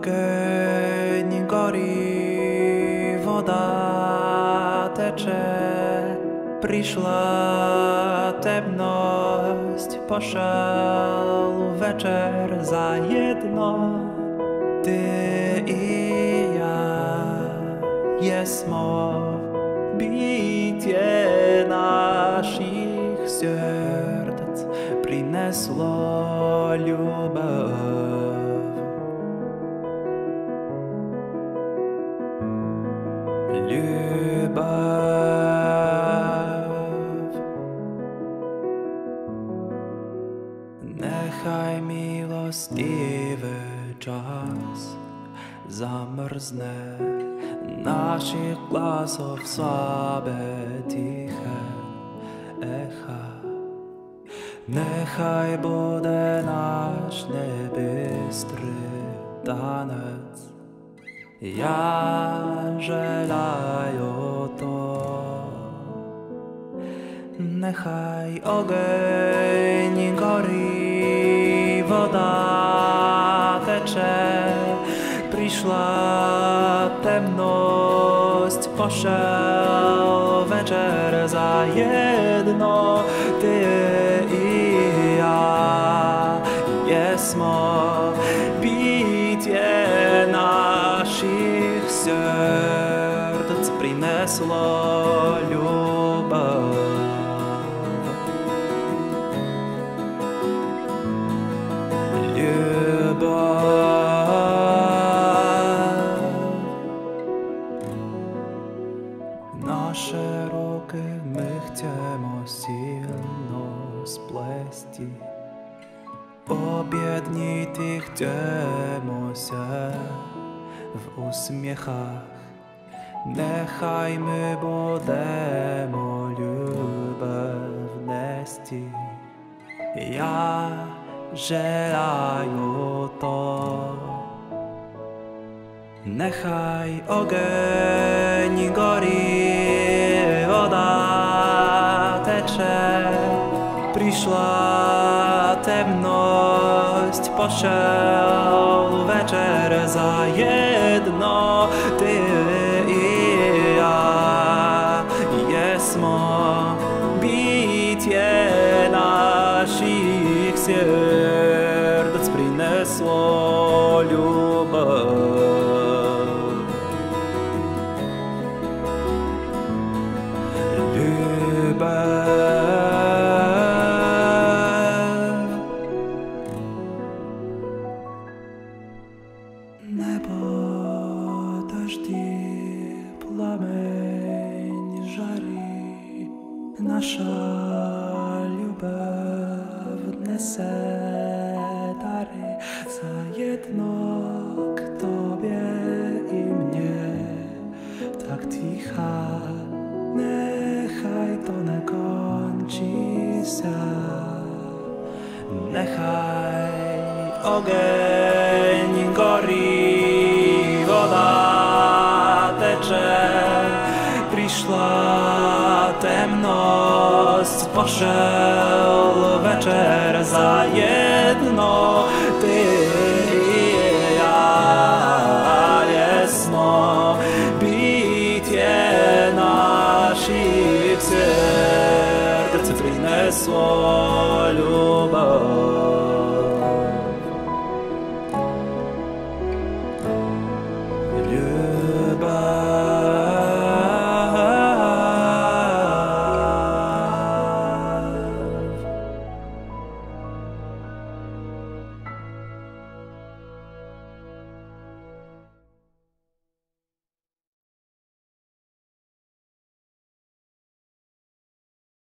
Ogień gori, woda tecze, przyszła temność, poszedł wieczór za jedno, ty i ja, jesmo bicie naszych serc приnesło любов. милостивий час замерзне наших глазов слабе тихе еха. Нехай буде наш небистрий танець. Я желаю то, нехай огонь горі, Вода тече, прийшла темность, пошел вечер заєдно, ти і я, єсмо, bicie naszych serc prinesło любов. Nasze руки ми chcемо сильно сплести. Об'єдніти хтемося в усміхах, нехай ми будемо любов нести. Я желаю то, нехай огонь горі, прийшла темность, пошел вечер заєдно, єсмо bicie наших сердец принесло. наша любов несе дари заєдно к тобі і мне, так тиха, нехай то не кончиться. Нехай огонь ciemność Poszedł večer za jedno. Ty i ja jesmo Bitje naših src prineslo ljubav